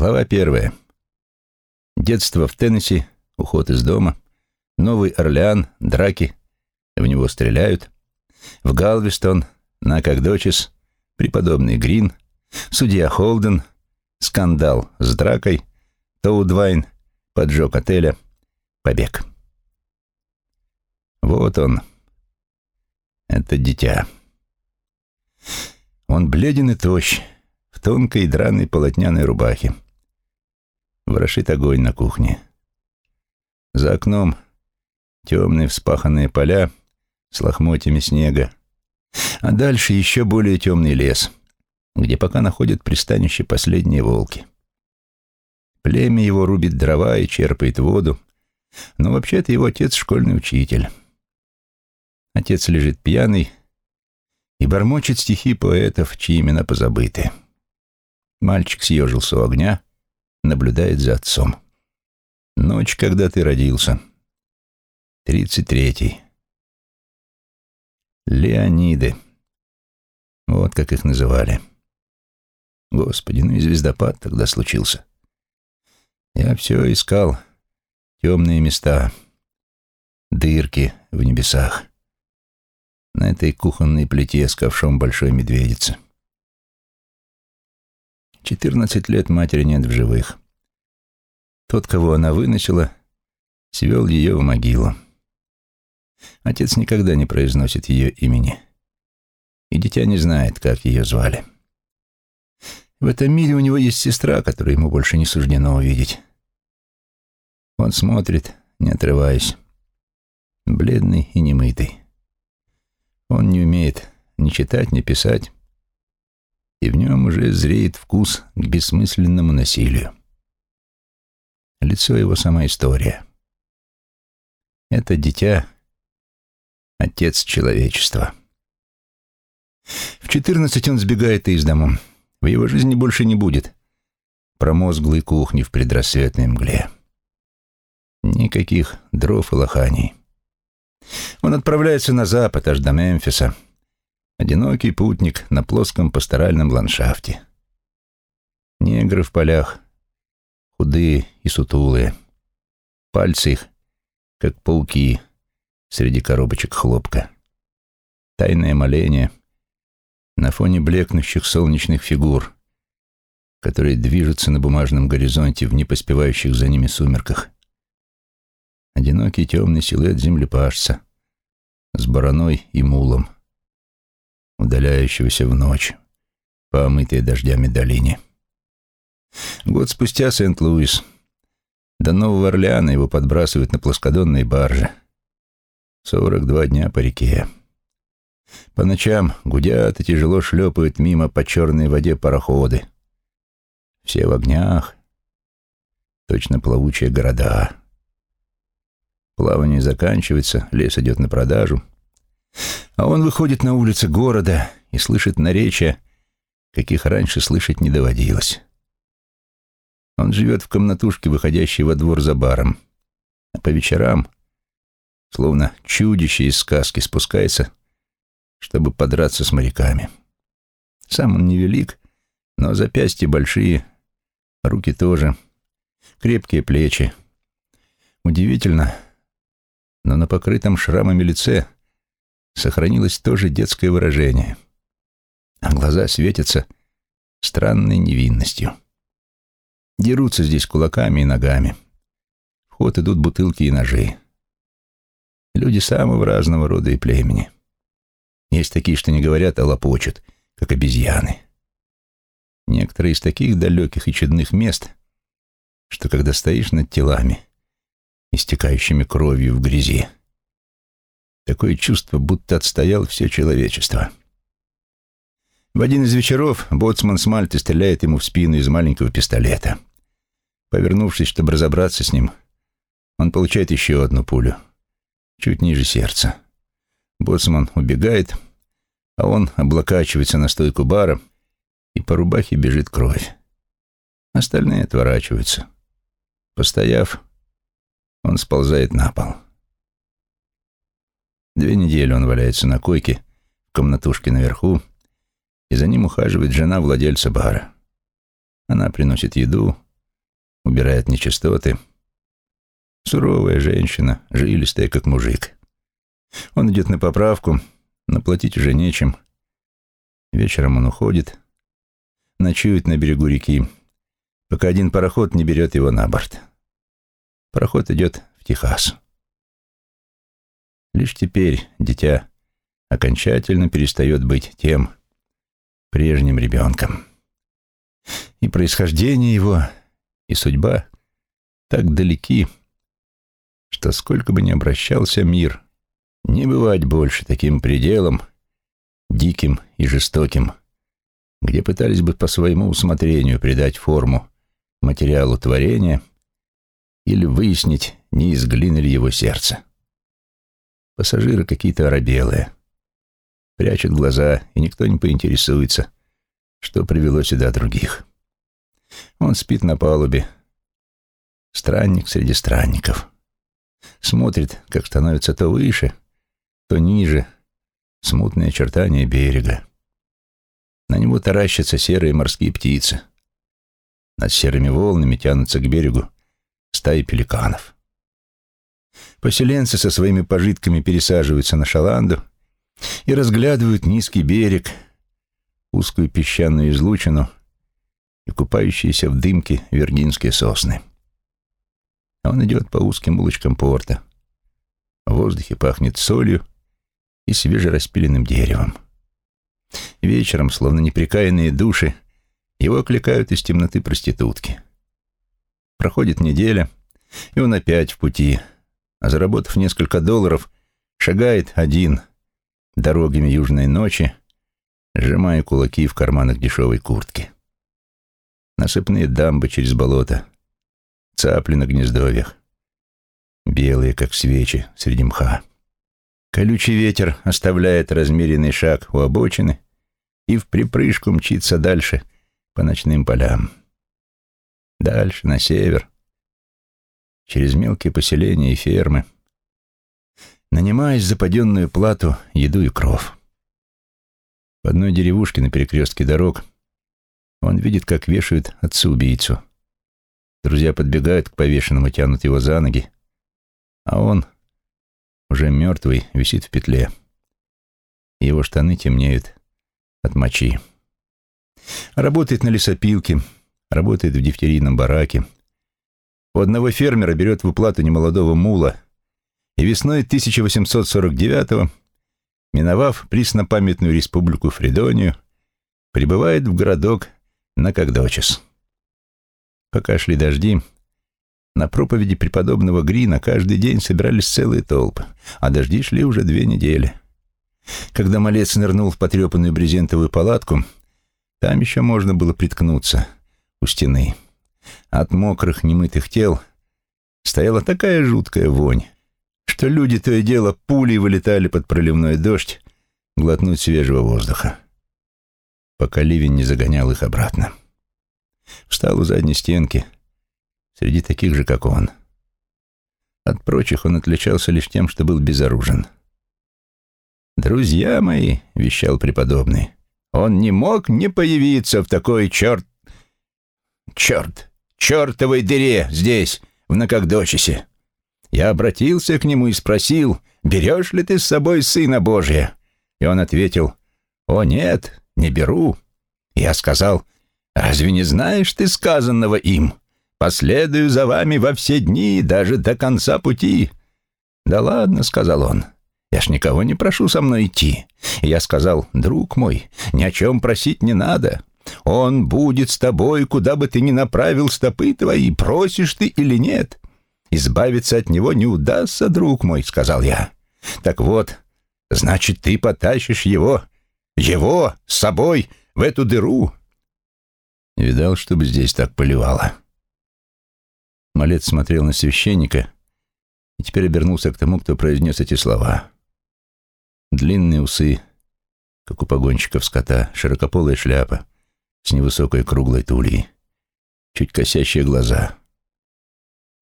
Глава первая. Детство в Теннесси, уход из дома, Новый Орлеан, драки, в него стреляют, в Галвестон, на Кагдочес, преподобный Грин, судья Холден, скандал с дракой, Тоудвайн, поджог отеля, побег. Вот он, это дитя. Он бледен и тощ, в тонкой драной полотняной рубахе. Ворошит огонь на кухне. За окном темные вспаханные поля с лохмотьями снега, а дальше еще более темный лес, где пока находят пристанище последние волки. Племя его рубит дрова и черпает воду, но вообще-то его отец школьный учитель. Отец лежит пьяный и бормочет стихи поэтов, чьи имена позабыты. Мальчик съежился у огня, наблюдает за отцом. Ночь, когда ты родился. Тридцать третий. Леониды. Вот как их называли. Господи, ну и звездопад тогда случился. Я все искал. Темные места. Дырки в небесах. На этой кухонной плите с ковшом большой медведицы. Четырнадцать лет матери нет в живых. Тот, кого она выносила, свел ее в могилу. Отец никогда не произносит ее имени. И дитя не знает, как ее звали. В этом мире у него есть сестра, которую ему больше не суждено увидеть. Он смотрит, не отрываясь, бледный и немытый. Он не умеет ни читать, ни писать, и в нем уже зреет вкус к бессмысленному насилию. Лицо его сама история. Это дитя — отец человечества. В четырнадцать он сбегает из дома. В его жизни больше не будет промозглой кухни в предрассветной мгле. Никаких дров и лоханий. Он отправляется на запад, аж до Мемфиса. Одинокий путник на плоском пасторальном ландшафте. Негры в полях, худые и сутулые. Пальцы их, как пауки, среди коробочек хлопка. Тайное моление на фоне блекнущих солнечных фигур, которые движутся на бумажном горизонте в непоспевающих за ними сумерках. Одинокий темный силуэт землепашца с бараной и мулом, удаляющегося в ночь по омытой дождями долине. Год спустя Сент-Луис. До Нового Орлеана его подбрасывают на плоскодонной барже. Сорок два дня по реке. По ночам гудят и тяжело шлепают мимо по черной воде пароходы. Все в огнях, точно плавучие города. Плавание заканчивается, лес идет на продажу. А он выходит на улицы города и слышит наречия, каких раньше слышать не доводилось. Он живет в комнатушке, выходящей во двор за баром. А по вечерам, словно чудище из сказки, спускается, чтобы подраться с моряками. Сам он невелик, но запястья большие, руки тоже, крепкие плечи. Удивительно, но на покрытом шрамами лице сохранилось тоже детское выражение, а глаза светятся странной невинностью. Дерутся здесь кулаками и ногами. В ход идут бутылки и ножи. Люди самого разного рода и племени. Есть такие, что не говорят, а лопочут, как обезьяны. Некоторые из таких далеких и чудных мест, что когда стоишь над телами, истекающими кровью в грязи. Такое чувство, будто отстоял все человечество. В один из вечеров боцман с Мальты стреляет ему в спину из маленького пистолета. Повернувшись, чтобы разобраться с ним, он получает еще одну пулю, чуть ниже сердца. Боцман убегает, а он облокачивается на стойку бара, и по рубахе бежит кровь. Остальные отворачиваются. Постояв, он сползает на пол. Две недели он валяется на койке в комнатушке наверху, и за ним ухаживает жена владельца бара. Она приносит еду, убирает нечистоты. Суровая женщина, жилистая, как мужик. Он идет на поправку, но платить уже нечем. Вечером он уходит, ночует на берегу реки, пока один пароход не берет его на борт. Пароход идет в Техас. Лишь теперь дитя окончательно перестает быть тем прежним ребенком. И происхождение его, и судьба так далеки, что сколько бы ни обращался мир, не бывать больше таким пределом, диким и жестоким, где пытались бы по своему усмотрению придать форму материалу творения или выяснить, не из глины ли его сердце. Пассажиры какие-то оробелые, прячут глаза, и никто не поинтересуется, что привело сюда других. Он спит на палубе, странник среди странников. Смотрит, как становится то выше, то ниже смутные очертания берега. На него таращатся серые морские птицы. Над серыми волнами тянутся к берегу стаи пеликанов. Поселенцы со своими пожитками пересаживаются на шаланду и разглядывают низкий берег, узкую песчаную излучину и купающиеся в дымке виргинские сосны. А он идет по узким улочкам порта. В воздухе пахнет солью и свежераспиленным деревом. Вечером, словно неприкаянные души, его окликают из темноты проститутки. Проходит неделя, и он опять в пути, а заработав несколько долларов, шагает один дорогами южной ночи, сжимая кулаки в карманах дешевой куртки. Насыпные дамбы через болото, цапли на гнездовьях, белые, как свечи, среди мха. Колючий ветер оставляет размеренный шаг у обочины и в припрыжку мчится дальше по ночным полям. Дальше, на север, через мелкие поселения и фермы, нанимаясь за паденную плату еду и кров. В одной деревушке на перекрестке дорог он видит, как вешают отца-убийцу. Друзья подбегают к повешенному, тянут его за ноги, а он уже мертвый, висит в петле. Его штаны темнеют от мочи. Работает на лесопилке, работает в дифтерийном бараке. У одного фермера берет в уплату немолодого мула, и весной 1849-го, миновав приснопамятную республику Фридонию, прибывает в городок Накагдочес. Пока шли дожди, на проповеди преподобного Грина каждый день собирались целые толпы, а дожди шли уже две недели. Когда малец нырнул в потрепанную брезентовую палатку, там еще можно было приткнуться у стены. От мокрых, немытых тел стояла такая жуткая вонь, что люди то и дело пулей вылетали под проливной дождь глотнуть свежего воздуха, пока ливень не загонял их обратно. Встал у задней стенки — среди таких же, как он. От прочих он отличался лишь тем, что был безоружен. «Друзья мои», — вещал преподобный, — «он не мог не появиться в такой черт... черт, чертовой дыре здесь, в Накагдочисе. Я обратился к нему и спросил, берешь ли ты с собой Сына Божия? И он ответил, «О, нет, не беру». Я сказал, «Разве не знаешь ты сказанного им? Последую за вами во все дни, даже до конца пути». «Да ладно», — сказал он, — «я ж никого не прошу со мной идти». И я сказал, «Друг мой, ни о чем просить не надо. Он будет с тобой, куда бы ты ни направил стопы твои, просишь ты или нет. Избавиться от него не удастся, друг мой», — сказал я. «Так вот, значит, ты потащишь его, его с собой в эту дыру». Видал, чтобы здесь так поливало. Малец смотрел на священника и теперь обернулся к тому, кто произнес эти слова. Длинные усы, как у погонщиков скота, широкополая шляпа с невысокой круглой тульей, чуть косящие глаза.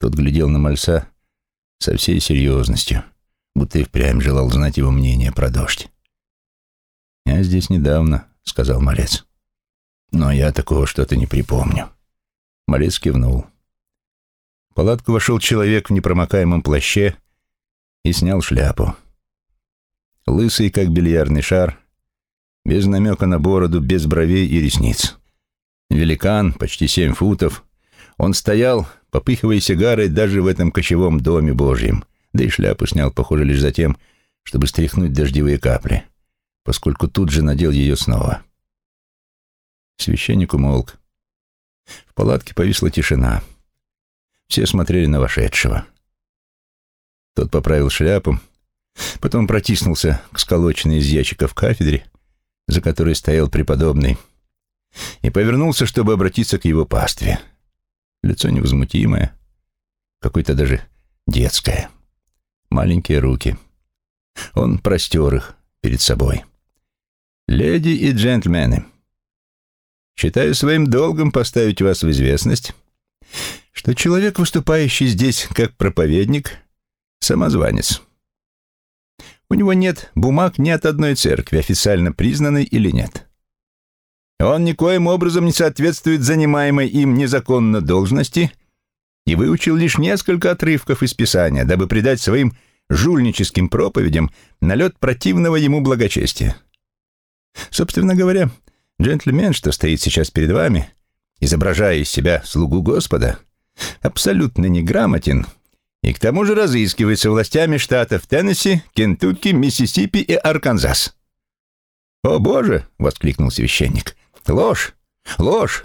Тот глядел на мальца со всей серьезностью, будто и впрямь желал знать его мнение про дождь. «Я здесь недавно», — сказал малец. «Но я такого что-то не припомню». Малец кивнул. палатку вошел человек в непромокаемом плаще и снял шляпу. Лысый, как бильярдный шар, без намека на бороду, без бровей и ресниц. Великан, почти семь футов, он стоял, попыхивая сигарой даже в этом кочевом доме божьем, да и шляпу снял, похоже, лишь за тем, чтобы стряхнуть дождевые капли, поскольку тут же надел ее снова. Священник умолк. В палатке повисла тишина. Все смотрели на вошедшего. Тот поправил шляпу, потом протиснулся к сколоченной из ящиков кафедре, за которой стоял преподобный, и повернулся, чтобы обратиться к его пастве. Лицо невозмутимое, какое-то даже детское. Маленькие руки. Он простер их перед собой. «Леди и джентльмены», Считаю своим долгом поставить вас в известность, что человек, выступающий здесь как проповедник, самозванец. У него нет бумаг ни от одной церкви, официально признанной или нет. Он никоим образом не соответствует занимаемой им незаконно должности и выучил лишь несколько отрывков из Писания, дабы придать своим жульническим проповедям налет противного ему благочестия. Собственно говоря, Джентльмен, что стоит сейчас перед вами, изображая из себя слугу Господа, абсолютно неграмотен и к тому же разыскивается властями штатов Теннесси, Кентукки, Миссисипи и Арканзас. «О, Боже!» — воскликнул священник. «Ложь! Ложь!»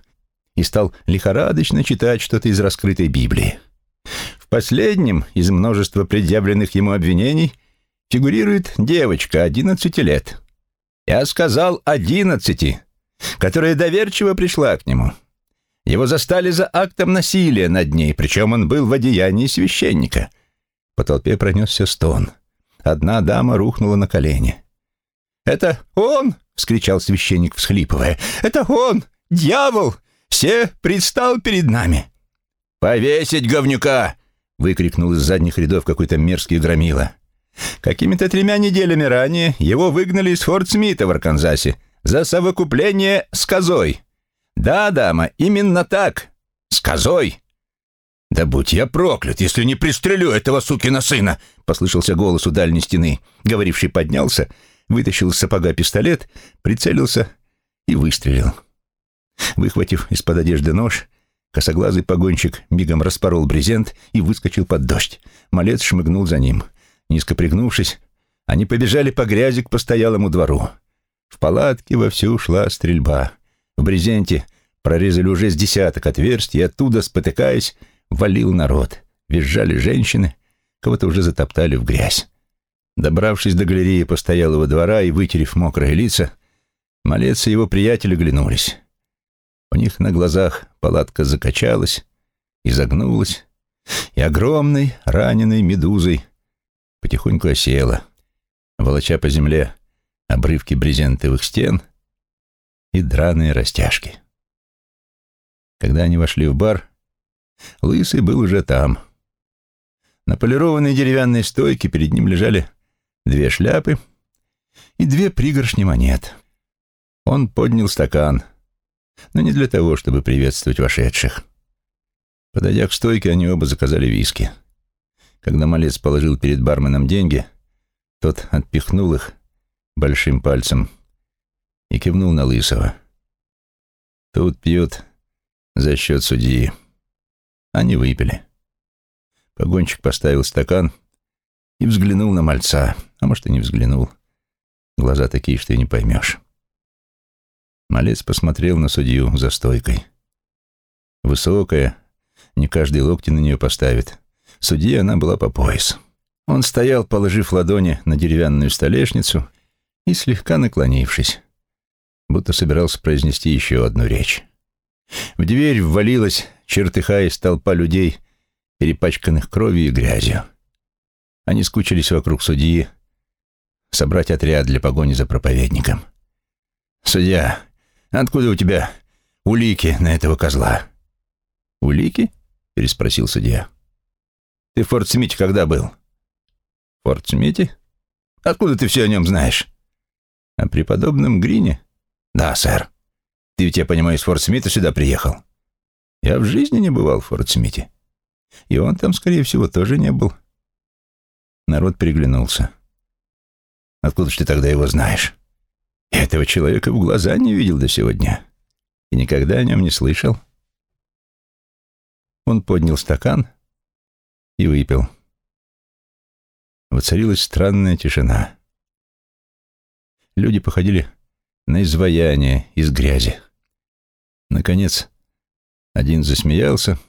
и стал лихорадочно читать что-то из раскрытой Библии. В последнем из множества предъявленных ему обвинений фигурирует девочка 11 лет. «Я сказал одиннадцати!» которая доверчиво пришла к нему. Его застали за актом насилия над ней, причем он был в одеянии священника. По толпе пронесся стон. Одна дама рухнула на колени. «Это он!» — вскричал священник, всхлипывая. «Это он! Дьявол! Все предстал перед нами!» «Повесить говнюка!» — выкрикнул из задних рядов какой-то мерзкий громила. Какими-то тремя неделями ранее его выгнали из Форт Смита в Арканзасе за совокупление с козой. Да, дама, именно так. С козой. «Да будь я проклят, если не пристрелю этого сукина сына!» — послышался голос у дальней стены. Говоривший поднялся, вытащил из сапога пистолет, прицелился и выстрелил. Выхватив из-под одежды нож, косоглазый погонщик мигом распорол брезент и выскочил под дождь. Малец шмыгнул за ним. Низко пригнувшись, они побежали по грязи к постоялому двору. В палатке вовсю шла стрельба. В брезенте прорезали уже с десяток отверстий, и оттуда, спотыкаясь, валил народ. Визжали женщины, кого-то уже затоптали в грязь. Добравшись до галереи постоялого двора и вытерев мокрые лица, Малец и его приятели глянулись. У них на глазах палатка закачалась, изогнулась, и огромной, раненой медузой потихоньку осела, волоча по земле обрывки брезентовых стен и драные растяжки. Когда они вошли в бар, Лысый был уже там. На полированной деревянной стойке перед ним лежали две шляпы и две пригоршни монет. Он поднял стакан, но не для того, чтобы приветствовать вошедших. Подойдя к стойке, они оба заказали виски. Когда малец положил перед барменом деньги, тот отпихнул их большим пальцем и кивнул на Лысого. Тут пьют за счет судьи. Они выпили. Погонщик поставил стакан и взглянул на мальца. А может, и не взглянул. Глаза такие, что и не поймешь. Малец посмотрел на судью за стойкой. Высокая, не каждый локти на нее поставит. Судья она была по пояс. Он стоял, положив ладони на деревянную столешницу и слегка наклонившись, будто собирался произнести еще одну речь. В дверь ввалилась, чертыхаясь, толпа людей, перепачканных кровью и грязью. Они скучились вокруг судьи, собрать отряд для погони за проповедником. «Судья, откуда у тебя улики на этого козла?» «Улики?» — переспросил судья. «Ты в Форт-Смите когда был?» «В Форт-Смите? Откуда ты все о нем знаешь?» О преподобном Грине? Да, сэр. Ты ведь, я понимаю, из Форт Смита сюда приехал. Я в жизни не бывал в Форт Смите. И он там, скорее всего, тоже не был. Народ переглянулся. Откуда ж ты тогда его знаешь? Я этого человека в глаза не видел до сегодня и никогда о нем не слышал. Он поднял стакан и выпил. Воцарилась странная тишина. Люди походили на изваяние из грязи. Наконец, один засмеялся,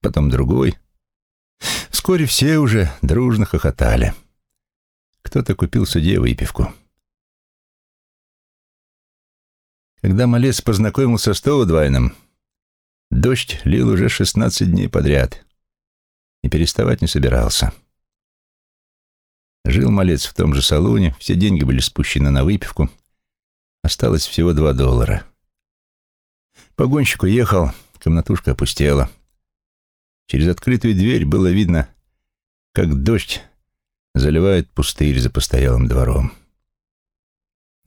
потом другой. Вскоре все уже дружно хохотали. Кто-то купил судье выпивку. Когда малец познакомился с Тоудвайном, дождь лил уже шестнадцать дней подряд и переставать не собирался. Жил малец в том же салоне, все деньги были спущены на выпивку, осталось всего два доллара. Погонщик уехал, комнатушка опустела. Через открытую дверь было видно, как дождь заливает пустырь за постоялым двором.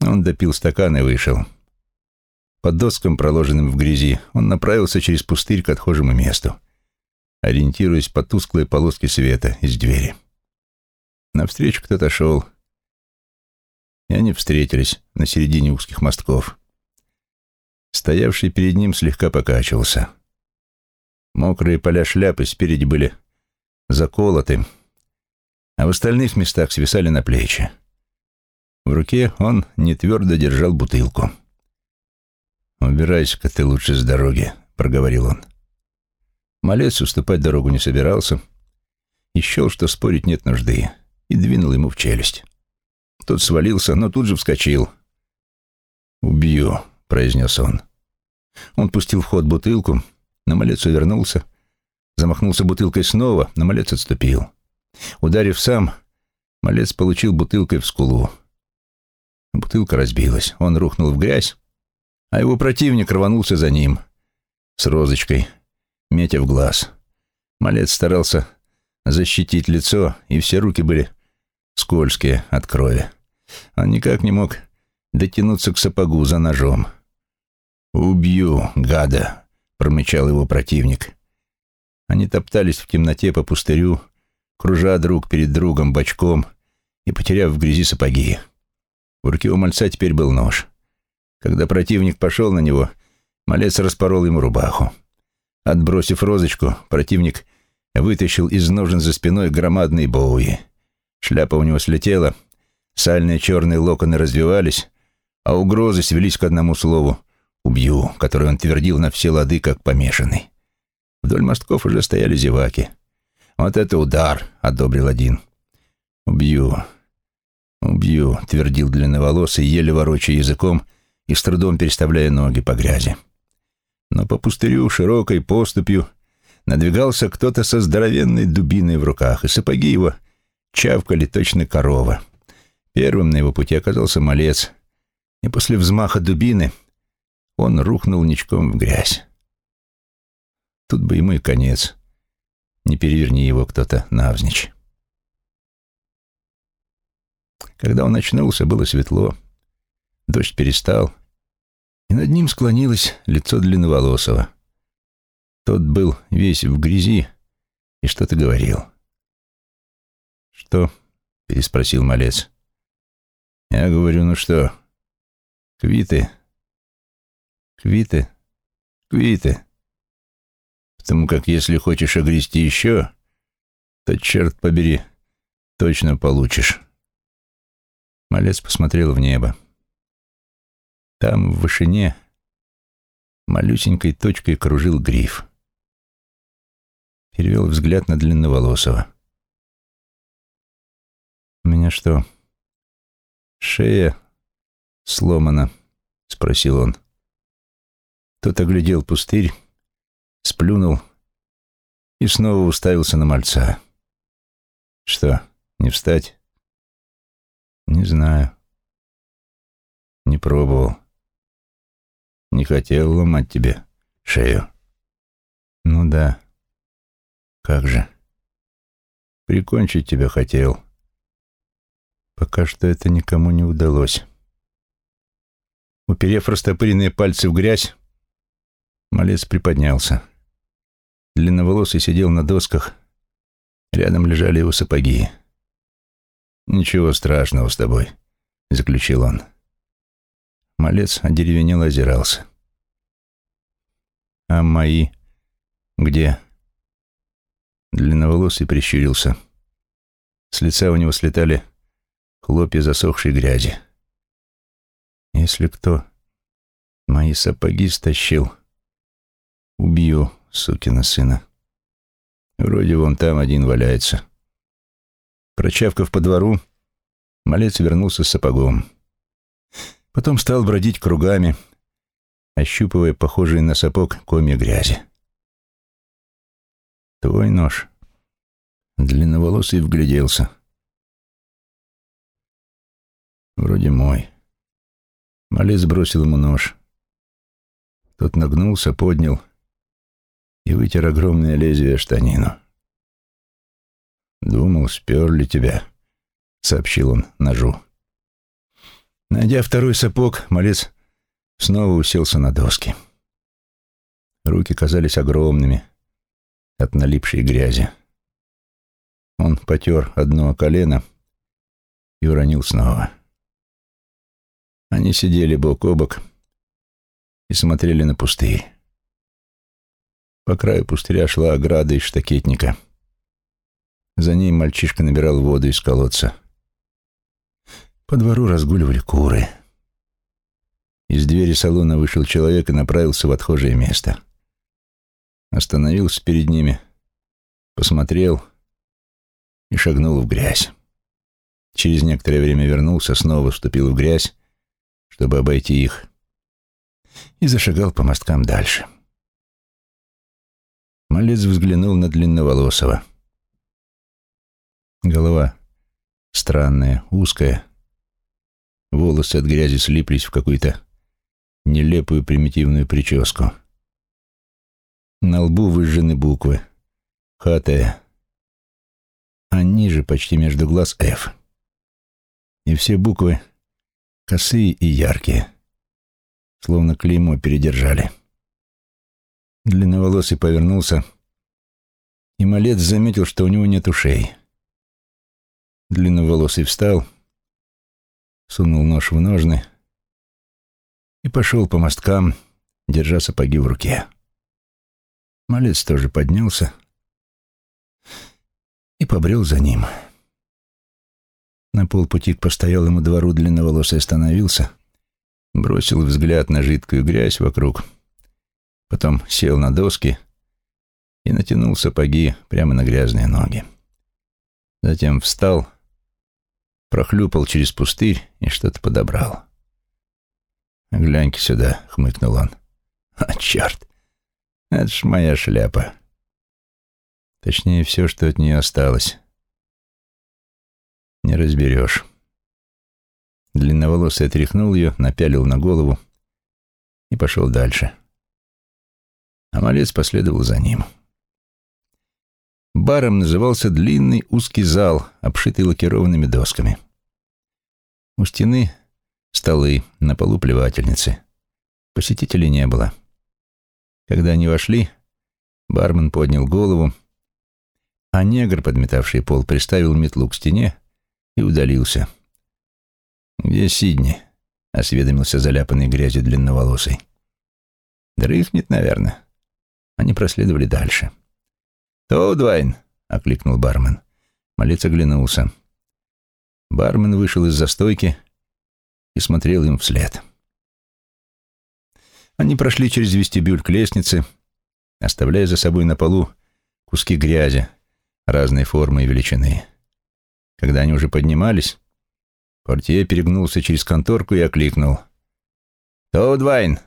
Он допил стакан и вышел. Под доскам, проложенным в грязи, он направился через пустырь к отхожему месту, ориентируясь по тусклой полоске света из двери. Навстречу кто-то шел, и они встретились на середине узких мостков. Стоявший перед ним слегка покачивался. Мокрые поля шляпы спереди были заколоты, а в остальных местах свисали на плечи. В руке он не твердо держал бутылку. «Убирайся-ка ты лучше с дороги», — проговорил он. Малец уступать дорогу не собирался и счел, что спорить нет нужды, и двинул ему в челюсть. Тот свалился, но тут же вскочил. «Убью», — произнес он. Он пустил в ход бутылку, но малец увернулся, замахнулся бутылкой снова, но малец отступил. Ударив сам, малец получил бутылкой в скулу. Бутылка разбилась, он рухнул в грязь, а его противник рванулся за ним с розочкой, метя в глаз. Малец старался защитить лицо, и все руки были скользкие от крови. Он никак не мог дотянуться к сапогу за ножом. «Убью, гада!» — промычал его противник. Они топтались в темноте по пустырю, кружа друг перед другом бочком и потеряв в грязи сапоги. В руке у мальца теперь был нож. Когда противник пошел на него, малец распорол ему рубаху. Отбросив розочку, противник вытащил из ножен за спиной громадный Боуи. Шляпа у него слетела, сальные черные локоны развивались, а угрозы свелись к одному слову «убью», которое он твердил на все лады, как помешанный. Вдоль мостков уже стояли зеваки. «Вот это удар!» — одобрил один. «Убью, убью», — твердил длинноволосый, еле ворочая языком — и с трудом переставляя ноги по грязи. Но по пустырю широкой поступью надвигался кто-то со здоровенной дубиной в руках, и сапоги его чавкали точно корова. Первым на его пути оказался малец, и после взмаха дубины он рухнул ничком в грязь. Тут бы ему и конец. Не переверни его кто-то навзничь. Когда он очнулся, было светло. Дождь перестал, и над ним склонилось лицо длинноволосого. Тот был весь в грязи и что-то говорил. «Что?» — переспросил малец. «Я говорю, ну что, квиты?» «Квиты? Квиты. Потому как если хочешь огрести еще, то, черт побери, точно получишь». Малец посмотрел в небо. Там, в вышине, малюсенькой точкой кружил гриф. Перевел взгляд на длинноволосого. «У меня что, шея сломана?» — спросил он. Тот оглядел пустырь, сплюнул и снова уставился на мальца. «Что, не встать?» «Не знаю. Не пробовал». Не хотел ломать тебе шею. Ну да. Как же. Прикончить тебя хотел. Пока что это никому не удалось. Уперев растопыренные пальцы в грязь, малец приподнялся. Длинноволосый сидел на досках, рядом лежали его сапоги. «Ничего страшного с тобой», — заключил он. Малец одеревенело озирался. «А мои где?» Длинноволосый прищурился. С лица у него слетали хлопья засохшей грязи. «Если кто мои сапоги стащил, убью сукина сына. Вроде вон там один валяется». Прочавкав по двору, малец вернулся с сапогом. Потом стал бродить кругами, ощупывая похожие на сапог комья грязи. «Твой нож». Длинноволосый вгляделся. «Вроде мой». Малец бросил ему нож. Тот нагнулся, поднял и вытер огромное лезвие штанину. «Думал, сперли тебя», — сообщил он ножу. Найдя второй сапог, малец снова уселся на доски. Руки казались огромными от налипшей грязи. Он потер одно колено и уронил снова. Они сидели бок о бок и смотрели на пустырь. По краю пустыря шла ограда из штакетника. За ней мальчишка набирал воду из колодца. По двору разгуливали куры. Из двери салона вышел человек и направился в отхожее место. Остановился перед ними, посмотрел и шагнул в грязь. Через некоторое время вернулся, снова вступил в грязь, чтобы обойти их, и зашагал по мосткам дальше. Малец взглянул на длинноволосого. Голова странная, узкая, Волосы от грязи слиплись в какую-то нелепую примитивную прическу. На лбу выжжены буквы. ХТ. А ниже, почти между глаз, F. И все буквы косые и яркие. Словно клеймо передержали. Длинноволосый повернулся, и малец заметил, что у него нет ушей. Длинноволосый встал — сунул нож в ножны и пошел по мосткам, держа сапоги в руке. Малец тоже поднялся и побрел за ним. На полпути к постоялому двору длинноволосый остановился, бросил взгляд на жидкую грязь вокруг, потом сел на доски и натянул сапоги прямо на грязные ноги. Затем встал прохлюпал через пустырь и что-то подобрал. «Глянь-ка сюда», — хмыкнул он. «А, черт! Это ж моя шляпа. Точнее, все, что от нее осталось. Не разберешь». Длинноволосый отряхнул ее, напялил на голову и пошел дальше. А малец последовал за ним. Баром назывался длинный узкий зал, обшитый лакированными досками. У стены столы, на полу плевательницы. Посетителей не было. Когда они вошли, бармен поднял голову, а негр, подметавший пол, приставил метлу к стене и удалился. «Где Сидни?» — осведомился заляпанный грязью длинноволосый. «Дрыхнет, наверное». Они проследовали дальше. «Тоудвайн!» — окликнул бармен. Малец оглянулся. Бармен вышел из застойки и смотрел им вслед. Они прошли через вестибюль к лестнице, оставляя за собой на полу куски грязи разной формы и величины. Когда они уже поднимались, портье перегнулся через конторку и окликнул. «Тоудвайн!»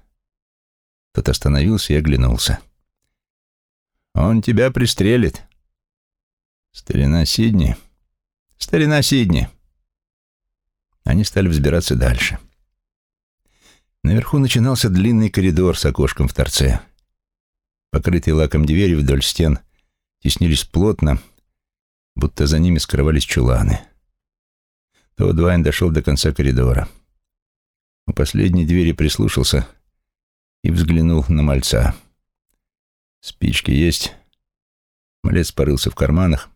Тот остановился и оглянулся. Он тебя пристрелит. Старина Сидни. Старина Сидни. Они стали взбираться дальше. Наверху начинался длинный коридор с окошком в торце. Покрытые лаком двери вдоль стен теснились плотно, будто за ними скрывались чуланы. То дошел до конца коридора. У последней двери прислушался и взглянул на мальца. «Спички есть?» Малец порылся в карманах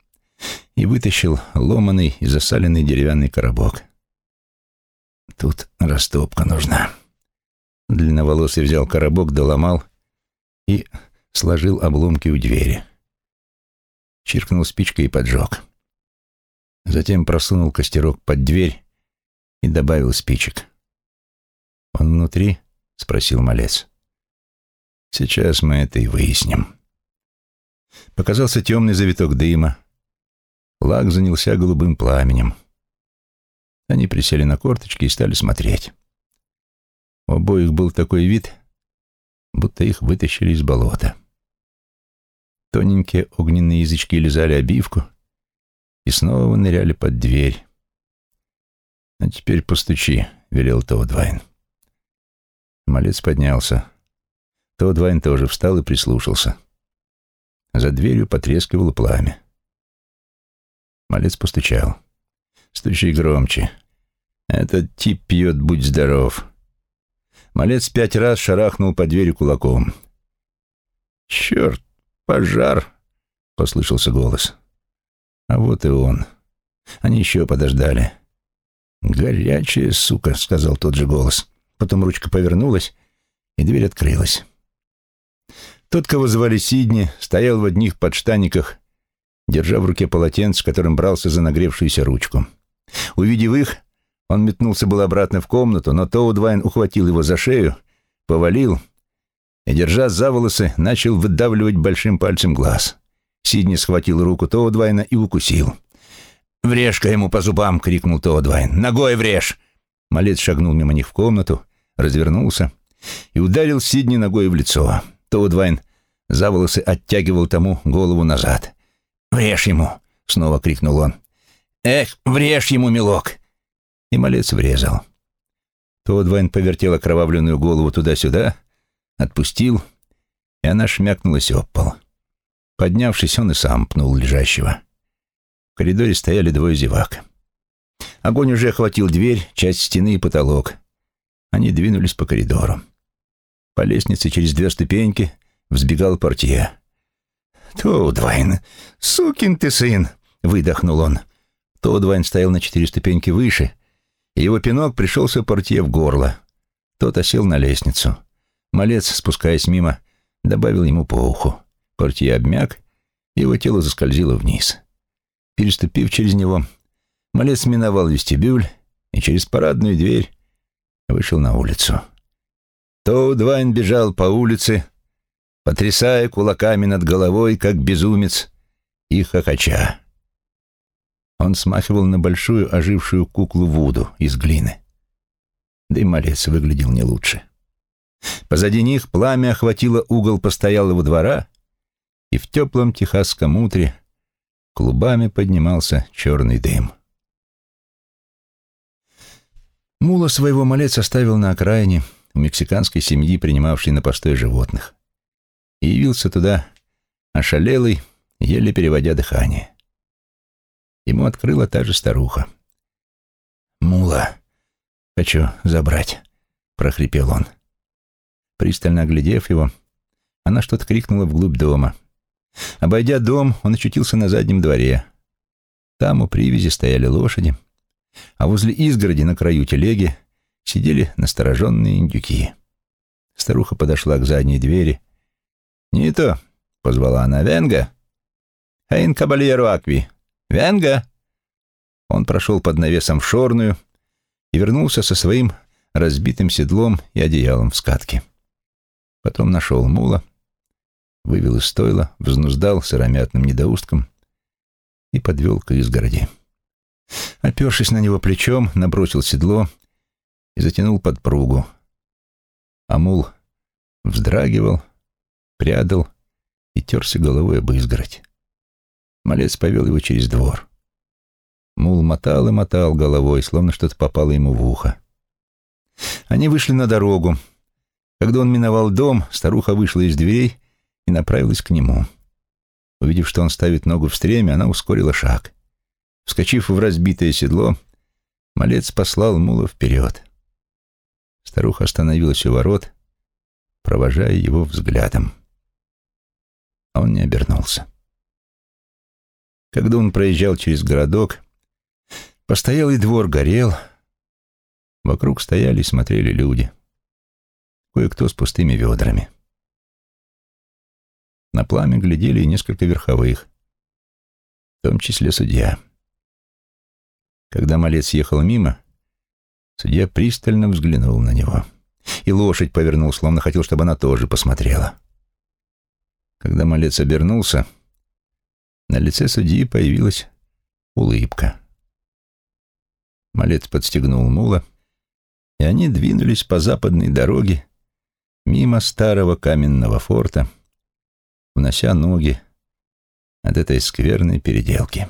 и вытащил ломаный и засаленный деревянный коробок. Тут растопка нужна. Длинноволосый взял коробок, доломал и сложил обломки у двери. Чиркнул спичкой и поджег. Затем просунул костерок под дверь и добавил спичек. «Он внутри?» — спросил малец. «Сейчас мы это и выясним». Показался темный завиток дыма. Лак занялся голубым пламенем. Они присели на корточки и стали смотреть. У обоих был такой вид, будто их вытащили из болота. Тоненькие огненные язычки лизали обивку и снова выныряли под дверь. «А теперь постучи», — велел Тоудвайн. Малец поднялся. Тоудвайн тоже встал и прислушался. За дверью потрескивало пламя. Малец постучал. «Стучи громче. Этот тип пьет, будь здоров». Малец пять раз шарахнул по двери кулаком. «Черт, пожар!» — послышался голос. А вот и он. Они еще подождали. «Горячая сука», — сказал тот же голос. Потом ручка повернулась, и дверь открылась. Тот, кого звали Сидни, стоял в одних подштаниках, держа в руке полотенце, которым брался за нагревшуюся ручку. Увидев их, он метнулся был обратно в комнату, но Тоудвайн ухватил его за шею, повалил и, держа за волосы, начал выдавливать большим пальцем глаз. Сидни схватил руку Тоудвайна и укусил. «Врежь-ка ему по зубам!» — крикнул Тоудвайн. «Ногой врежь!» Малец шагнул мимо них в комнату, развернулся и ударил Сидни ногой в лицо. Тоудвайн за волосы оттягивал тому голову назад. «Врежь ему!» — снова крикнул он. «Эх, врежь ему, милок!» И малец врезал. Тодвайн повертел окровавленную голову туда-сюда, отпустил, и она шмякнулась об пол. Поднявшись, он и сам пнул лежащего. В коридоре стояли двое зевак. Огонь уже охватил дверь, часть стены и потолок. Они двинулись по коридору. По лестнице через две ступеньки взбегал портье. «Тодвайн, сукин ты сын!» — выдохнул он. Тодвайн стоял на четыре ступеньки выше — его пинок пришелся портье в горло. Тот осел на лестницу. Малец, спускаясь мимо, добавил ему по уху. Портье обмяк, его тело заскользило вниз. Переступив через него, малец миновал вестибюль и через парадную дверь вышел на улицу. Тоудвайн бежал по улице, потрясая кулаками над головой, как безумец, и хохоча. Он смахивал на большую ожившую куклу Вуду из глины. Да и малец выглядел не лучше. Позади них пламя охватило угол постоялого двора, и в теплом техасском утре клубами поднимался черный дым. Мула своего малец оставил на окраине у мексиканской семьи, принимавшей на постой животных, и явился туда ошалелый, еле переводя дыхание. Ему открыла та же старуха. «Мула, хочу забрать», — прохрипел он. Пристально оглядев его, она что-то крикнула вглубь дома. Обойдя дом, он очутился на заднем дворе. Там у привязи стояли лошади, а возле изгороди на краю телеги сидели настороженные индюки. Старуха подошла к задней двери. «Не то», — позвала она, — «Венга! Эйн кабальеру акви!» «Венга!» Он прошел под навесом в шорную и вернулся со своим разбитым седлом и одеялом в скатке. Потом нашел мула, вывел из стойла, взнуздал сыромятным недоустком и подвел к изгороди. Опершись на него плечом, набросил седло и затянул подпругу. А мул вздрагивал, прядал и терся головой об изгородь. Малец повел его через двор. Мул мотал и мотал головой, словно что-то попало ему в ухо. Они вышли на дорогу. Когда он миновал дом, старуха вышла из дверей и направилась к нему. Увидев, что он ставит ногу в стреме, она ускорила шаг. Вскочив в разбитое седло, малец послал мула вперед. Старуха остановилась у ворот, провожая его взглядом. А он не обернулся. Когда он проезжал через городок, постоялый двор горел, вокруг стояли и смотрели люди, кое-кто с пустыми ведрами. На пламя глядели несколько верховых, в том числе судья. Когда малец ехал мимо, судья пристально взглянул на него. И лошадь повернул, словно хотел, чтобы она тоже посмотрела. Когда малец обернулся, на лице судьи появилась улыбка. Малец подстегнул мула, и они двинулись по западной дороге мимо старого каменного форта, унося ноги от этой скверной переделки.